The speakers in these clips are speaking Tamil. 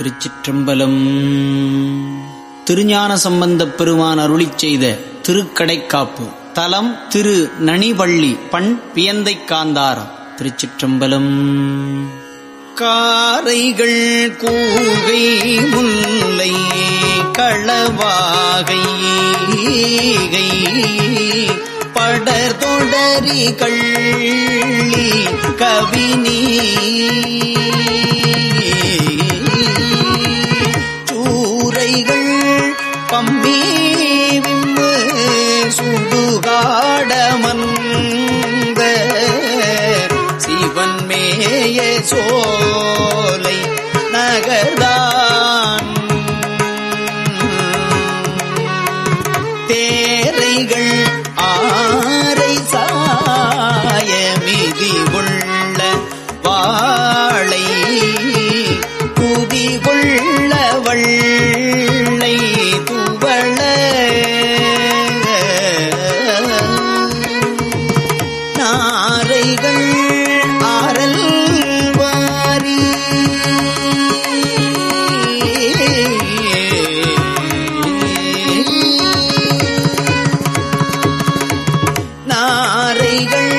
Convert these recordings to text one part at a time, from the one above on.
திருச்சிற்றம்பலம். திருஞான சம்பந்தப் பெருமான் அருளி செய்த திருக்கடைக்காப்பு. தலம் திரு நனிவள்ளி பண் பியந்தை காந்தாரம். திருச்சிற்றம்பலம். காரைகள் கூகை முல்லை களவாகை படர் தொடரி கள்ளி கவினி நாரைகள்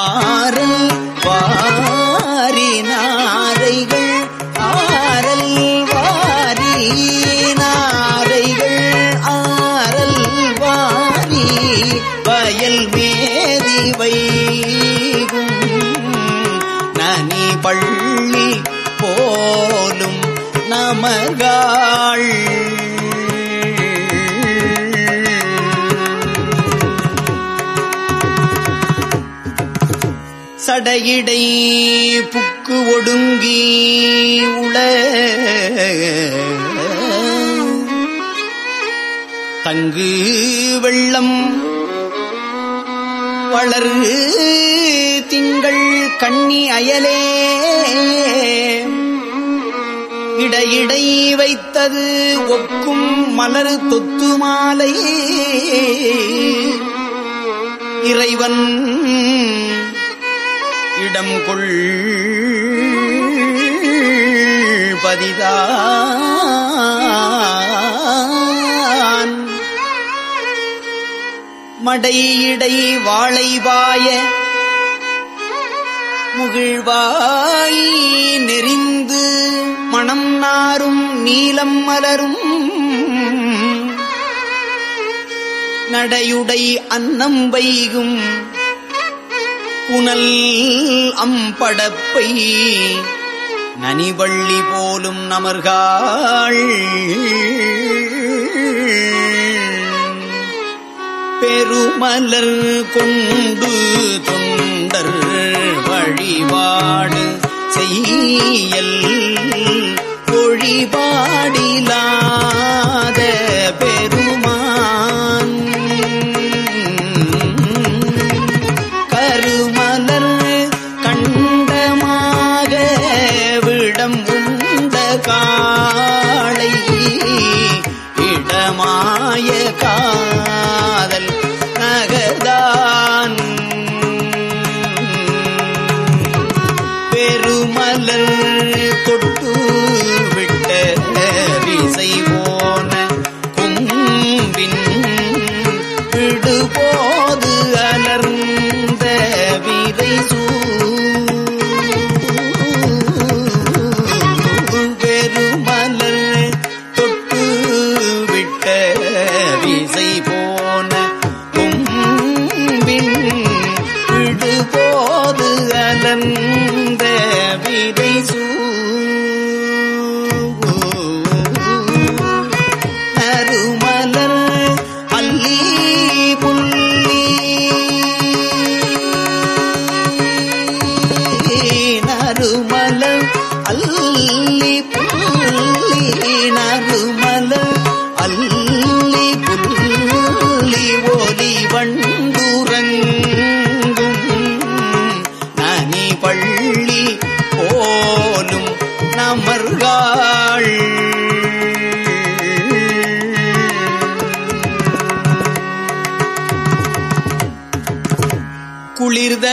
ஆரல் சடையிடை புக்கு ஒடுங்கி உள. தங்கு வெள்ளம் வளர் திங்கள் கண்ணி அயலே. இடையிடை வைத்தது ஒக்கும் மலர் தொத்து மாலை. இறைவன் இடம் கொள் பதிதான் மடையிடை வாழைவாய முகிழ்வாய் நெறிந்து மணம் நாரும் நீலம் மலரும். நடையுடை அன்னம் வைகும் புனல் அம்படப்பை நனிவள்ளி போலும் நமர்காள். பெருமலர் கொண்டு தொண்டர் வழிபாடு செய்யல். ஒழிபாடிலாத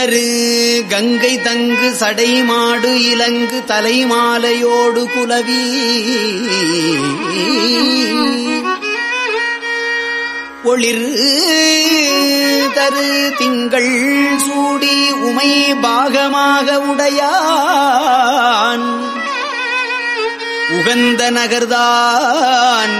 குளிர்தரு கங்கை தங்கு சடை மாடு இலங்கு தலைமாலையோடு குலவி. ஒளிர் தரு திங்கள் சூடி உமை பாகமாக உடையான். உகந்த நகர்தான்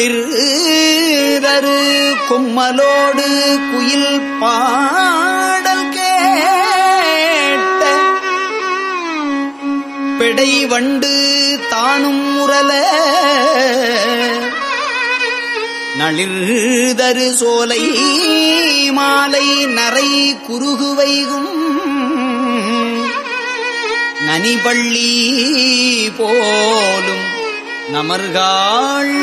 குளிரரு கும்மலோடு குயில் பாடல் கேட்ட பெடை வண்டு தானும் முரல நளிர்தரு சோலை மாலை நரை குறுகுவைகும் நனிபள்ளி போலும் நமர்காள்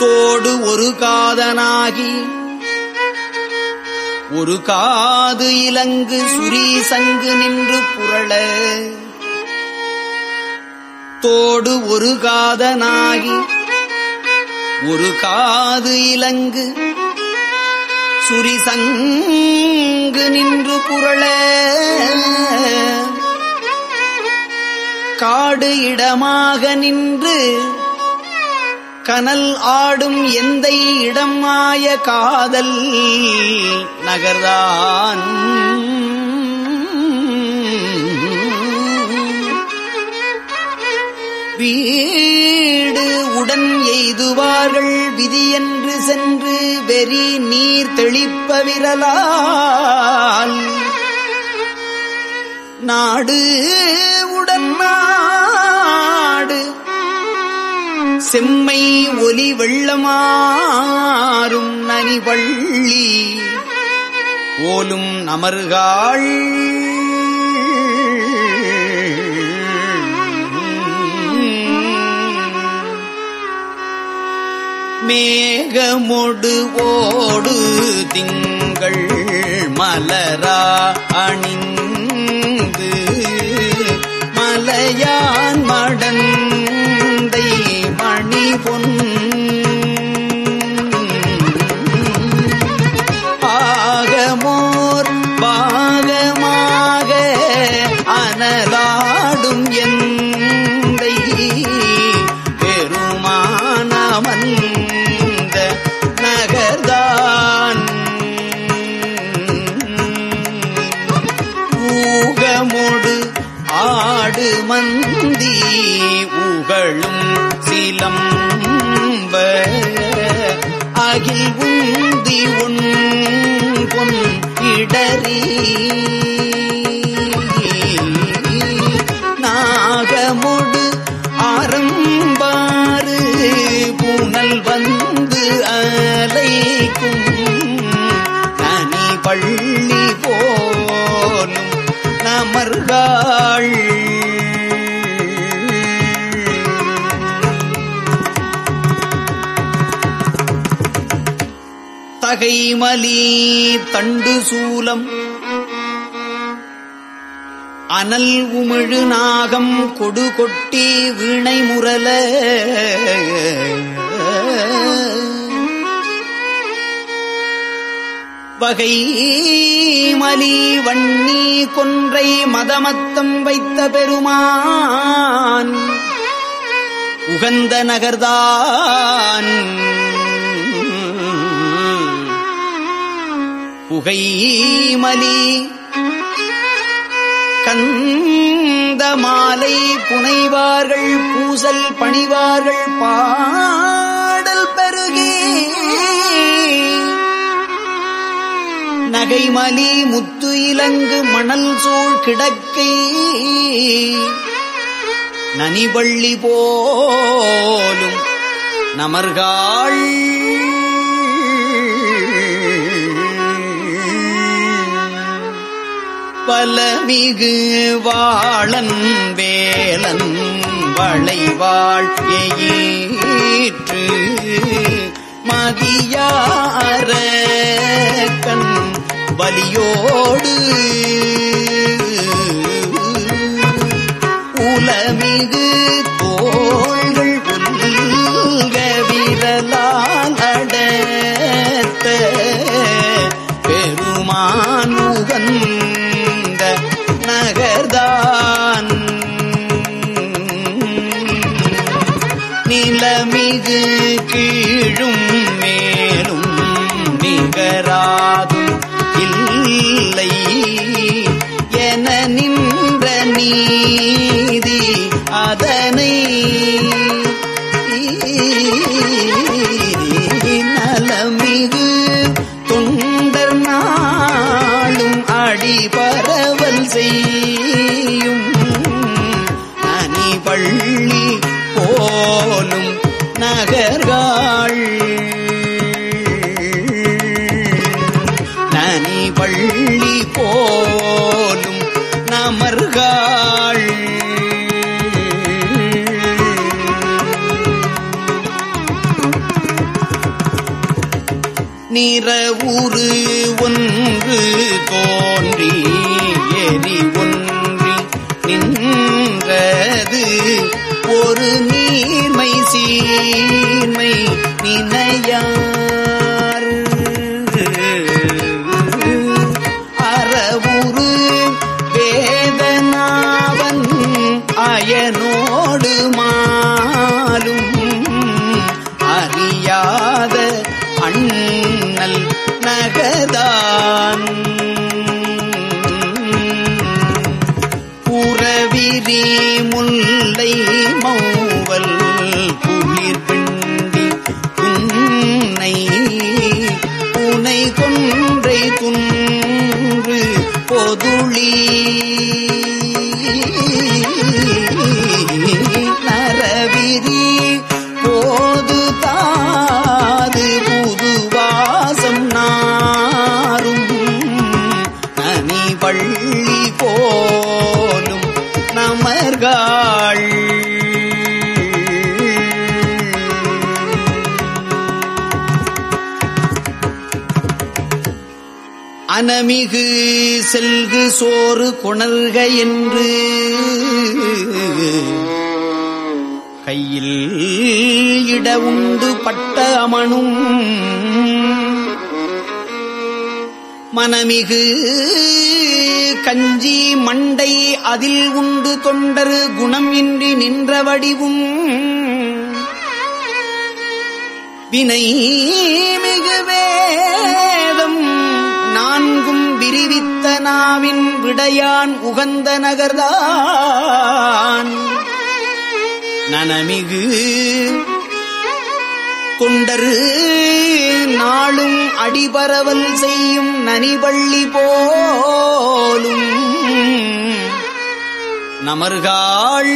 தோடு ஒரு காதனாகி ஒரு காது இலங்கு சுரி சங்கு நின்று புரள தோடு ஒரு காதனாகி ஒரு காது இலங்கு சுரி சங்கு நின்று புரள காடு இடமாக நின்று கனல் ஆடும் எந்த இடமாய காதல் நகர்தான். வீடு உடன் எய்துவார்கள் விதியென்று சென்று வெறி நீர் தெளிப்ப விரலால். நாடு உடன் நாடு செம்மை ஒலி வெள்ளமாறும் நனிவள்ளி ஓலும் நமருகாள் மேகமொடு ஓடு திங்கள் மலரா அணிந்து மலையான் மடன் பொன் சிலம்ப அகில் உந்தி உன் இடறி நாகமுடு ஆரம்பாறு புனல் வந்து அலைக்கும். தனி பள்ளி போலும் நமர்காள் தகைமலி தண்டு சூலம். அனல் உமிழு நாகம் கொடு கொட்டி வீணை முரல வகை மலி வன்னி கொன்றை மதமத்தம் வைத்த பெருமான். உகந்த நகர்தான் புகைமலி. கந்த மாலை புனைவார்கள் பூசல் பணிவார்கள் பாடல் பெருகே. நகைமலி முத்து இலங்கு மணல் சூழ் கிடக்கை. நனிவள்ளி போலும் நமர்காள் பலமிகு வாழன் வேலன் வளைவாழ் எயிற்று மதியார கண் வலியோடு நனி பள்ளி போலும் நமர்கள். நிறவுரு ஒன்று தோன்றி எரி ஒன்று பொதுளி. மனமிகு செல்கு சோறு கொணர்க என்று கையில் இட உண்டு பட்ட அமனும். மனமிகு கஞ்சி மண்டை அதில் உண்டு தொண்டரு குணம் இன்றி நின்ற வடிவும். வினை மிகுவே விரிவித்த நாவின் விடையான் உகந்த நகர்தான். நனமிகு கொண்டரு நாளும் அடிபரவல் செய்யும் நனிவள்ளி போலும். நமர்காள்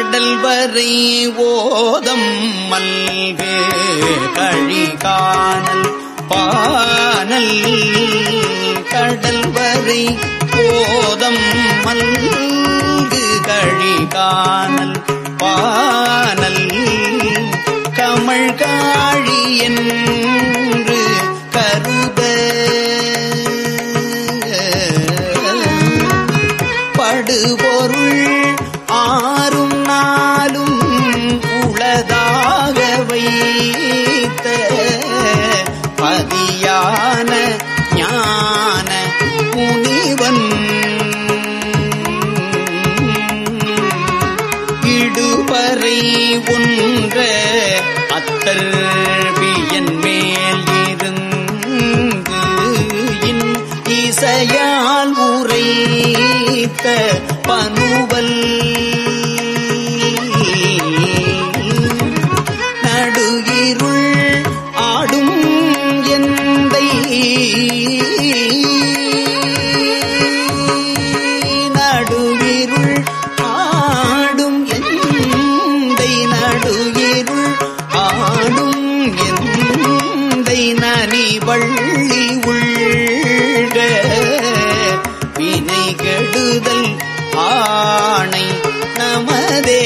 கடல் வரை ஓதம் மல்வே கழிகானல் பானல். கடல் வரை ஓதம் மல்கு கழிகானல் பானல். கமழ் காழி நனி வள்ளி உள்ள வினை கெடுதல் ஆணை நமதே.